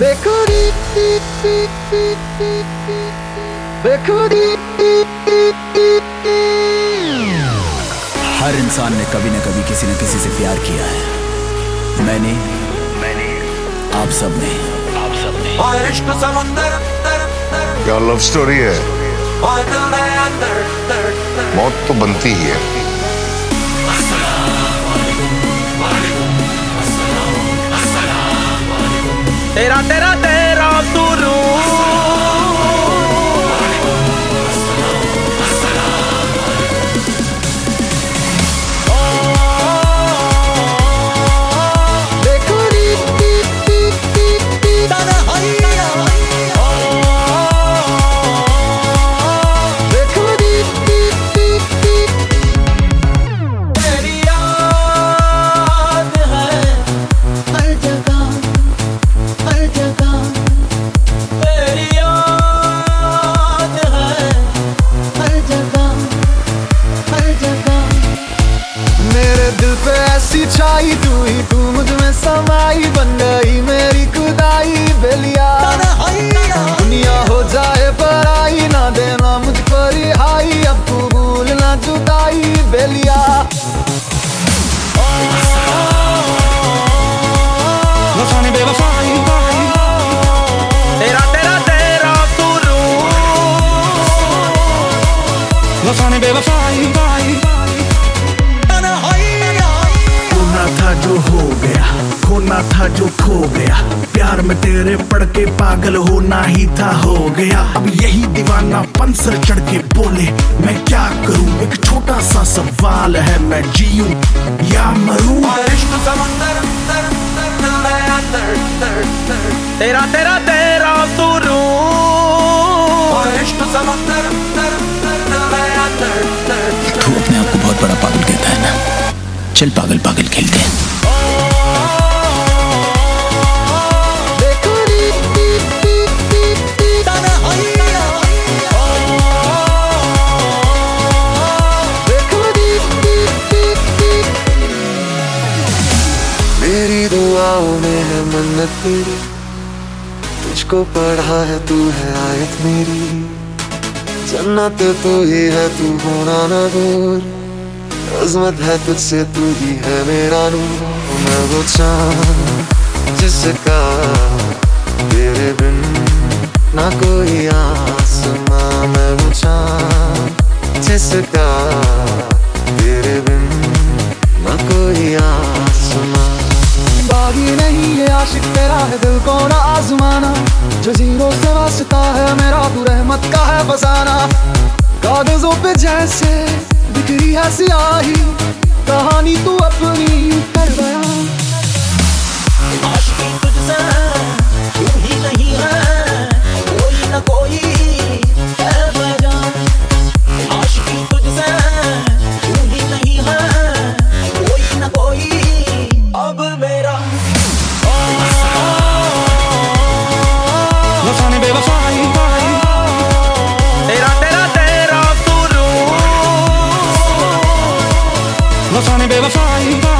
बेखुदी बेखुदी हर इंसान ने कभी न कभी किसी न किसी से प्यार किया है। मैंने मैंने आप सबने। आप सबने। और इश्क समंदर क्या लव स्टोरी है? और दिल अंदर। मौत तो बनती ही है। ऐसी छाई तू ही तू मुझमें समाई बन गई मेरी खुदाई बेलिया। दुनिया हो जाए पराई ना देना मुझको रिहाई अब तू भूलना जुदाई बेलिया। वफानी बेवफाई तेरा तेरा था जो खो गया। प्यार में तेरे पड़ के पागल होना ही था हो गया। अब यही दीवाना पंसर चढ़ के बोले मैं क्या करूँ? एक छोटा सा सवाल है मैं जीऊं या मरूं। तेरा तेरा तेरा सुरू। तू अपने आप को बहुत बड़ा पागल कहता है ना? चल पागल पागल खेलते हैं। दुआओं में है मन्नत तेरी। तुझको पढ़ा है, तू है आयत मेरी। जन्नत तू ही है, तू होना ना दूर। अजमत है तुझसे, तू ही है मेरा नूर। मैं वो चाँद जिसका तेरे बिन तू रहमत का है बसाना कागजों पे जैसे बिखरी है सियाही। कहानी तू अपनी कर गया तेरा सुरू वफानी बेवफाई